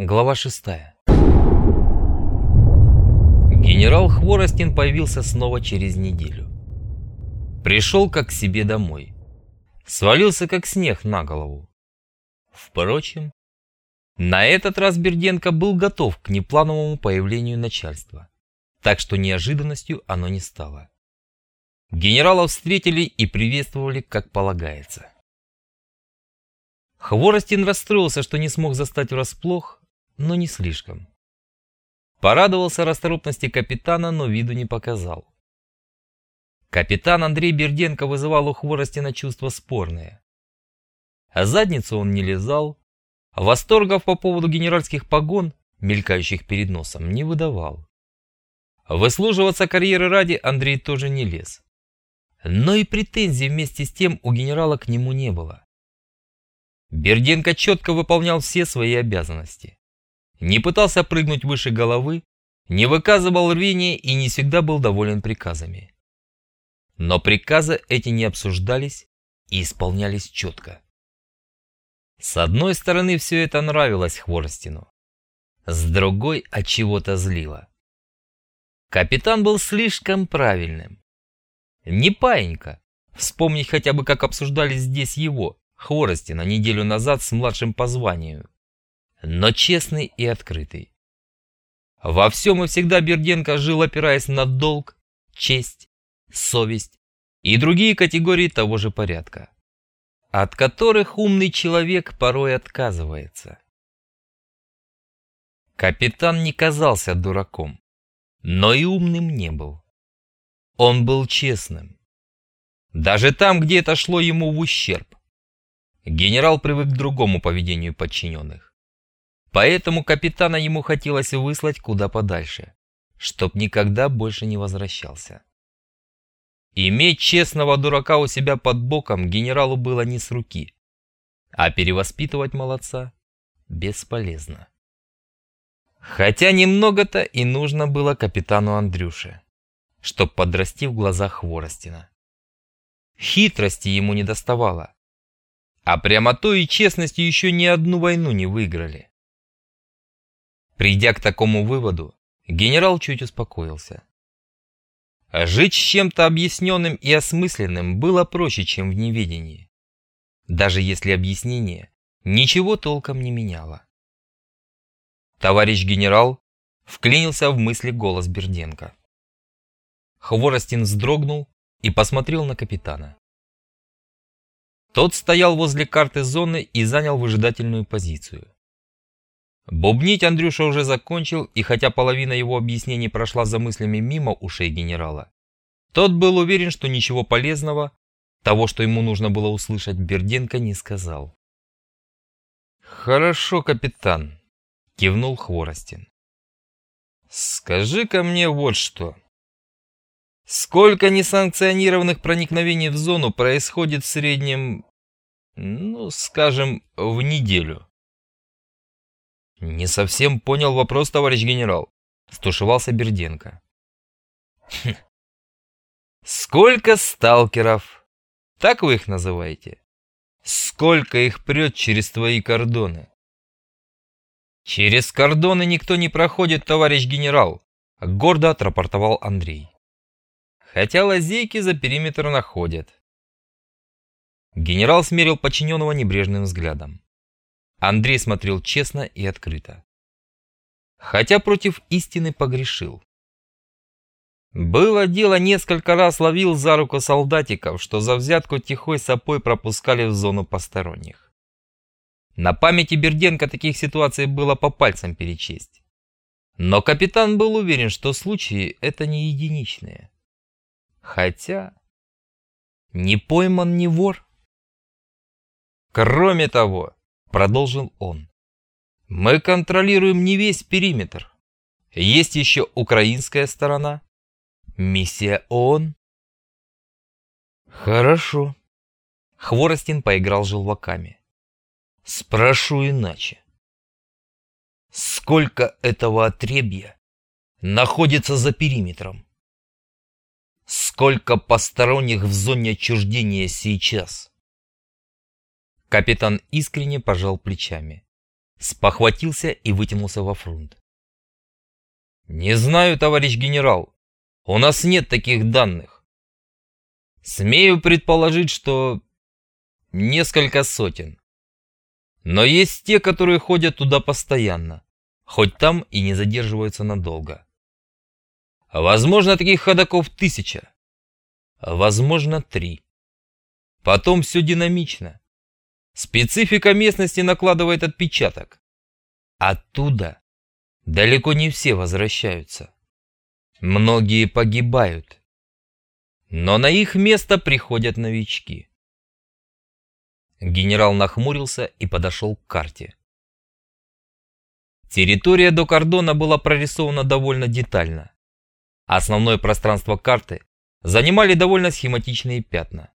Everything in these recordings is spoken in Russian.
Глава 6 Генерал Хворостин появился снова через неделю. Пришел как к себе домой. Свалился как снег на голову. Впрочем, на этот раз Берденко был готов к неплановому появлению начальства, так что неожиданностью оно не стало. Генерала встретили и приветствовали, как полагается. Хворостин расстроился, что не смог застать врасплох но не слишком. Порадовался расторопности капитана, но виду не показал. Капитан Андрей Берденко вызывал у Хворостина чувства спорные. А задницу он не лизал, восторгов по поводу генеральских погон, мелькающих перед носом, не выдавал. Выслуживаться карьеры ради Андрей тоже не лез. Но и претензий вместе с тем у генерала к нему не было. Берденко четко выполнял все свои обязанности не пытался прыгнуть выше головы, не выказывал рвения и не всегда был доволен приказами. Но приказы эти не обсуждались и исполнялись четко. С одной стороны, все это нравилось Хворостину, с другой от чего-то злило. Капитан был слишком правильным. Не паинька. Вспомнить хотя бы, как обсуждали здесь его, Хворостина, неделю назад с младшим по званию но честный и открытый. Во всем и всегда Берденко жил, опираясь на долг, честь, совесть и другие категории того же порядка, от которых умный человек порой отказывается. Капитан не казался дураком, но и умным не был. Он был честным. Даже там, где это шло ему в ущерб. Генерал привык к другому поведению подчиненных. Поэтому капитана ему хотелось выслать куда подальше, чтоб никогда больше не возвращался. Иметь честного дурака у себя под боком генералу было не с руки, а перевоспитывать молодца бесполезно. Хотя немного-то и нужно было капитану Андрюше, чтоб подрасти в глазах Хворостина. Хитрости ему не доставало, а прямотой и честностью еще ни одну войну не выиграли. Придя к такому выводу, генерал чуть успокоился. Жить с чем-то объясненным и осмысленным было проще, чем в неведении. Даже если объяснение ничего толком не меняло. Товарищ генерал вклинился в мысли голос Берденко. Хворостин вздрогнул и посмотрел на капитана. Тот стоял возле карты зоны и занял выжидательную позицию. Бубнить Андрюша уже закончил, и хотя половина его объяснений прошла за мыслями мимо ушей генерала, тот был уверен, что ничего полезного, того, что ему нужно было услышать, Берденко не сказал. «Хорошо, капитан», — кивнул Хворостин. «Скажи-ка мне вот что. Сколько несанкционированных проникновений в зону происходит в среднем, ну, скажем, в неделю?» «Не совсем понял вопрос, товарищ генерал», — стушевался Берденко. «Хм. «Сколько сталкеров? Так вы их называете? Сколько их прет через твои кордоны?» «Через кордоны никто не проходит, товарищ генерал», — гордо отрапортовал Андрей. «Хотя лазейки за периметр находят». Генерал смерил подчиненного небрежным взглядом. Андрей смотрел честно и открыто. Хотя против истины погрешил. Было дело, несколько раз ловил за руку солдатиков, что за взятку тихой сапой пропускали в зону посторонних. На памяти Берденко таких ситуаций было по пальцам перечесть. Но капитан был уверен, что случаи это не единичные. Хотя... Не пойман не вор. Кроме того, Продолжил он. Мы контролируем не весь периметр. Есть еще украинская сторона. Миссия ООН. Хорошо. Хворостин поиграл желваками. Спрошу иначе. Сколько этого отребья находится за периметром? Сколько посторонних в зоне отчуждения сейчас? Капитан искренне пожал плечами. спохватился и вытянулся во фронт. «Не знаю, товарищ генерал. У нас нет таких данных. Смею предположить, что несколько сотен. Но есть те, которые ходят туда постоянно, хоть там и не задерживаются надолго. Возможно, таких ходаков тысяча. Возможно, три. Потом все динамично. Специфика местности накладывает отпечаток. Оттуда далеко не все возвращаются. Многие погибают. Но на их место приходят новички. Генерал нахмурился и подошел к карте. Территория до кордона была прорисована довольно детально. Основное пространство карты занимали довольно схематичные пятна.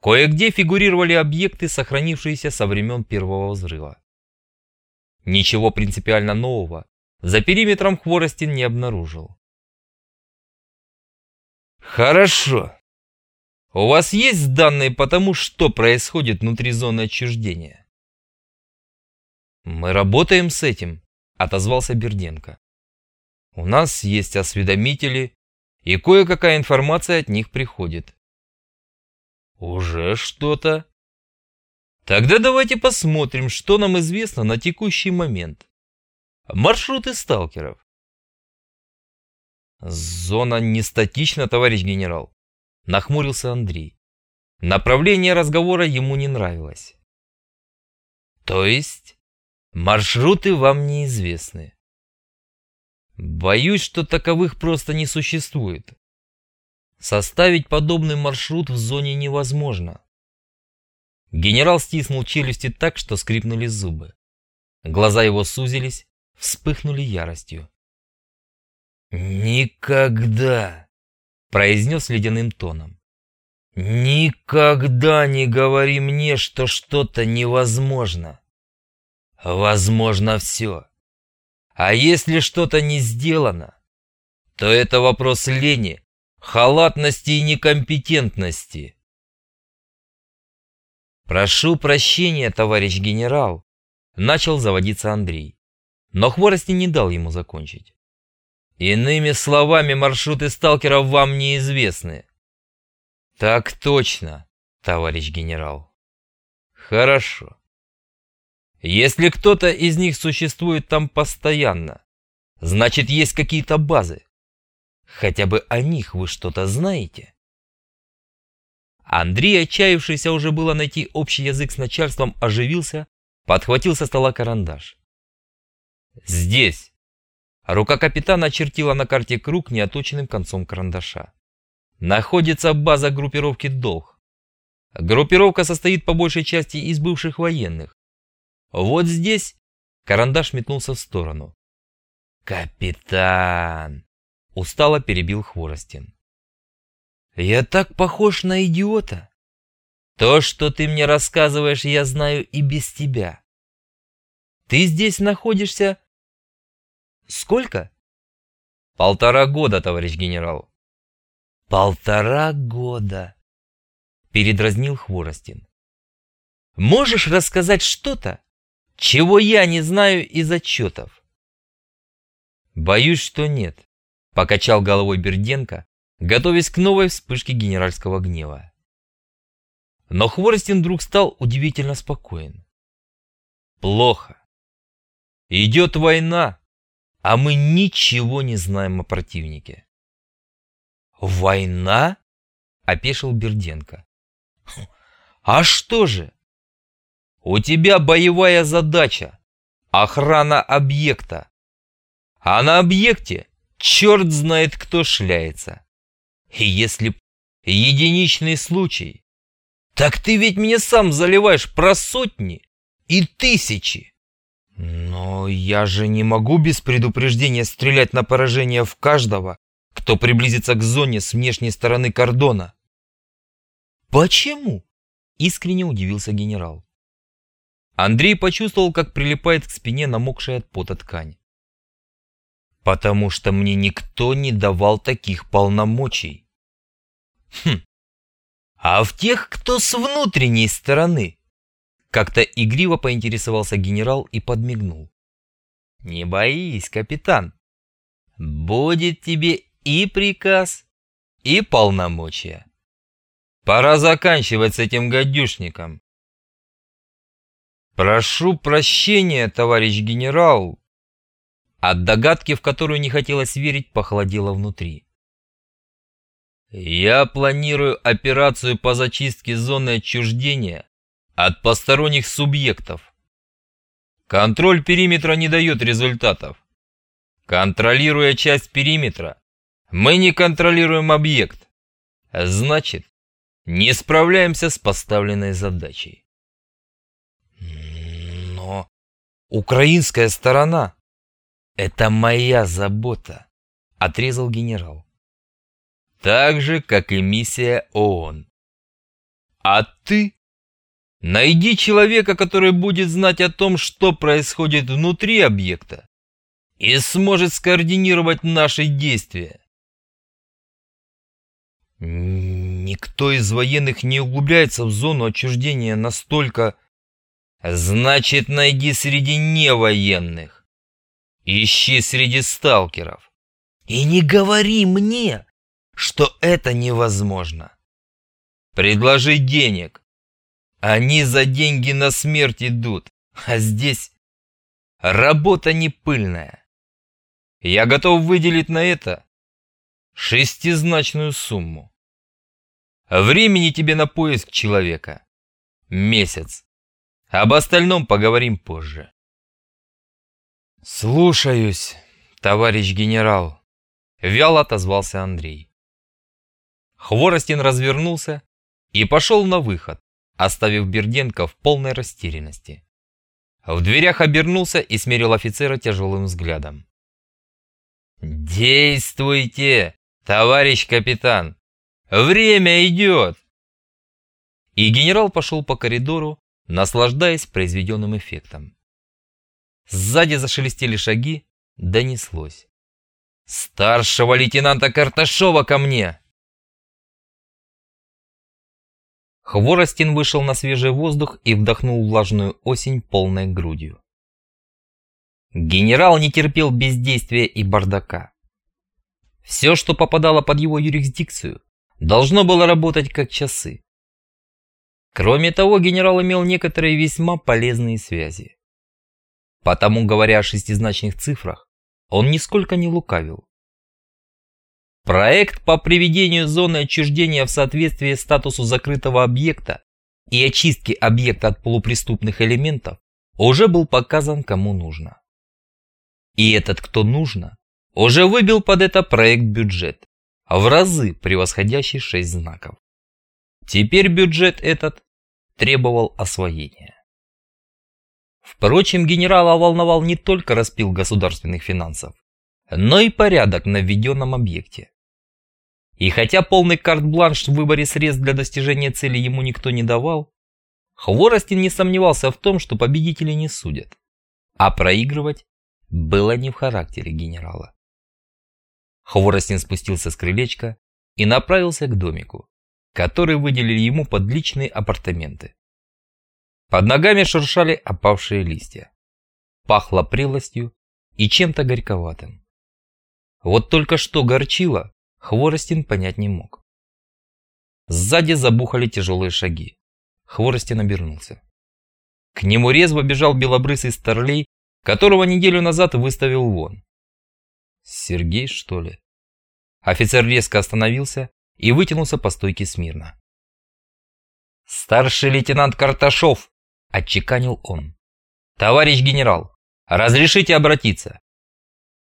Кое-где фигурировали объекты, сохранившиеся со времен первого взрыва. Ничего принципиально нового за периметром Хворостин не обнаружил. Хорошо. У вас есть данные по тому, что происходит внутри зоны отчуждения? Мы работаем с этим, отозвался Берденко. У нас есть осведомители, и кое-какая информация от них приходит. Уже что-то? Тогда давайте посмотрим, что нам известно на текущий момент. Маршруты сталкеров. Зона не статична, товарищ генерал. Нахмурился Андрей. Направление разговора ему не нравилось. То есть маршруты вам неизвестны? Боюсь, что таковых просто не существует. Составить подобный маршрут в зоне невозможно. Генерал стиснул челюсти так, что скрипнули зубы. Глаза его сузились, вспыхнули яростью. «Никогда!» — произнес ледяным тоном. «Никогда не говори мне, что что-то невозможно. Возможно все. А если что-то не сделано, то это вопрос лени, халатности и некомпетентности. «Прошу прощения, товарищ генерал», — начал заводиться Андрей. Но Хворости не дал ему закончить. «Иными словами, маршруты сталкеров вам неизвестны». «Так точно, товарищ генерал». «Хорошо. Если кто-то из них существует там постоянно, значит есть какие-то базы. Хотя бы о них вы что-то знаете? Андрей, отчаявшийся уже было найти общий язык с начальством, оживился, подхватил со стола карандаш. «Здесь!» Рука капитана очертила на карте круг неоточенным концом карандаша. Находится база группировки «Долг». Группировка состоит по большей части из бывших военных, вот здесь карандаш метнулся в сторону. «Капитан!» — устало перебил Хворостин. «Я так похож на идиота. То, что ты мне рассказываешь, я знаю и без тебя. Ты здесь находишься... Сколько?» «Полтора года, товарищ генерал». «Полтора года!» — передразнил Хворостин. «Можешь рассказать что-то, чего я не знаю из отчетов? Боюсь, что нет, покачал головой Берденко, готовясь к новой вспышке генеральского гнева. Но Хворостин вдруг стал удивительно спокоен. Плохо. Идет война, а мы ничего не знаем о противнике. Война? Опешил Берденко. А что же? У тебя боевая задача – охрана объекта. А на объекте черт знает кто шляется. И если б единичный случай, так ты ведь мне сам заливаешь про сотни и тысячи. Но я же не могу без предупреждения стрелять на поражение в каждого, кто приблизится к зоне с внешней стороны кордона. Почему? Искренне удивился генерал. Андрей почувствовал, как прилипает к спине намокшая от пота ткань. «Потому что мне никто не давал таких полномочий». «Хм, а в тех, кто с внутренней стороны, Как-то игриво поинтересовался генерал и подмигнул. «Не боись, капитан. Будет тебе и приказ, и полномочия. Пора заканчивать с этим гадюшником. Прошу прощения, товарищ генерал. От догадки, в которую не хотелось верить, похолодело внутри. Я планирую операцию по зачистке зоны отчуждения от посторонних субъектов. Контроль периметра не дает результатов. Контролируя часть периметра, мы не контролируем объект. Значит, не справляемся с поставленной задачей. Но украинская сторона — это моя забота, отрезал генерал. Так же, как и миссия ООН. А ты найди человека, который будет знать о том, что происходит внутри объекта и сможет скоординировать наши действия. Никто из военных не углубляется в зону отчуждения настолько... Значит, найди среди невоенных. Ищи среди сталкеров. И не говори мне, что это невозможно. Предложи денег. Они за деньги на смерть идут, а здесь работа не пыльная. Я готов выделить на это шестизначную сумму. Времени тебе на поиск человека. Месяц. Об остальном поговорим позже. Слушаюсь, товарищ генерал. Вяло отозвался Андрей. Хворостин развернулся и пошел на выход, оставив Берденко в полной растерянности. В дверях обернулся и смерил офицера тяжелым взглядом. «Действуйте, товарищ капитан! Время идет!» И генерал пошел по коридору, наслаждаясь произведенным эффектом. Сзади зашелестели шаги, донеслось. «Старшего лейтенанта Карташова ко мне!» Хворостин вышел на свежий воздух и вдохнул влажную осень полной грудью. Генерал не терпел бездействия и бардака. Все, что попадало под его юрисдикцию, должно было работать как часы. Кроме того, генерал имел некоторые весьма полезные связи. Потому, говоря о шестизначных цифрах, он нисколько не лукавил. Проект по приведению зоны отчуждения в соответствии статусу закрытого объекта и очистке объекта от полупреступных элементов уже был показан кому нужно. И этот кто нужно уже выбил под это проект бюджет, в разы превосходящий шесть знаков. Теперь бюджет этот требовал освоения. Впрочем, генерала волновал не только распил государственных финансов, но и порядок на введенном объекте. И хотя полный карт-бланш в выборе средств для достижения цели ему никто не давал, Хворостин не сомневался в том, что победители не судят, а проигрывать было не в характере генерала. Хворостин спустился с крылечка и направился к домику, который выделили ему под личные апартаменты. Под ногами шуршали опавшие листья. Пахло прелостью и чем-то горьковатым. Вот только что горчило, Хворостин понять не мог. Сзади забухали тяжелые шаги. Хворостин обернулся. К нему резво бежал белобрысый старлей, которого неделю назад выставил вон. Сергей, что ли? Офицер резко остановился и вытянулся по стойке смирно. «Старший лейтенант Карташов!» – отчеканил он. «Товарищ генерал, разрешите обратиться?»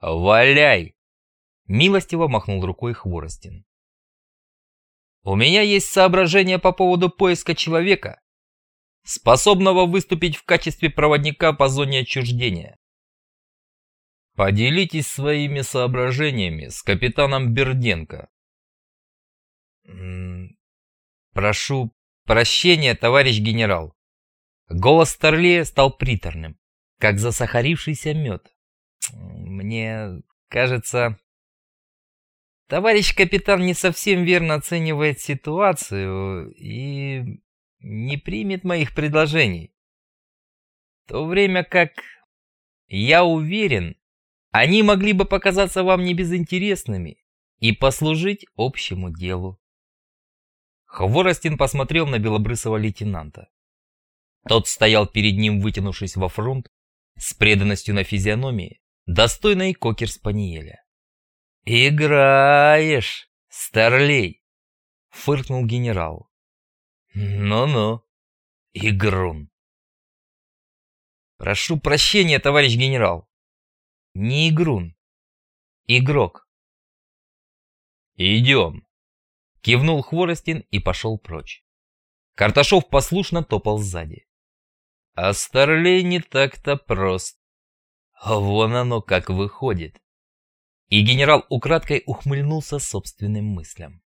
«Валяй!» – милостиво махнул рукой Хворостин. «У меня есть соображение по поводу поиска человека, способного выступить в качестве проводника по зоне отчуждения. Поделитесь своими соображениями с капитаном Берденко. Прошу прощения, товарищ генерал. Голос Старлея стал приторным, как засахарившийся мед. Мне кажется, товарищ капитан не совсем верно оценивает ситуацию и не примет моих предложений. В то время как, я уверен, они могли бы показаться вам небезынтересными и послужить общему делу. Хворостин посмотрел на белобрысого лейтенанта. Тот стоял перед ним, вытянувшись во фронт, с преданностью на физиономии, достойной кокер-спаниеля. «Играешь, старлей!» — фыркнул генерал. «Ну-ну, игрун!» «Прошу прощения, товарищ генерал!» «Не игрун, игрок!» «Идем!» — кивнул Хворостин и пошел прочь. Карташов послушно топал сзади. А Старлей не так-то прост. Вон оно как выходит. И генерал украдкой ухмыльнулся собственным мыслям.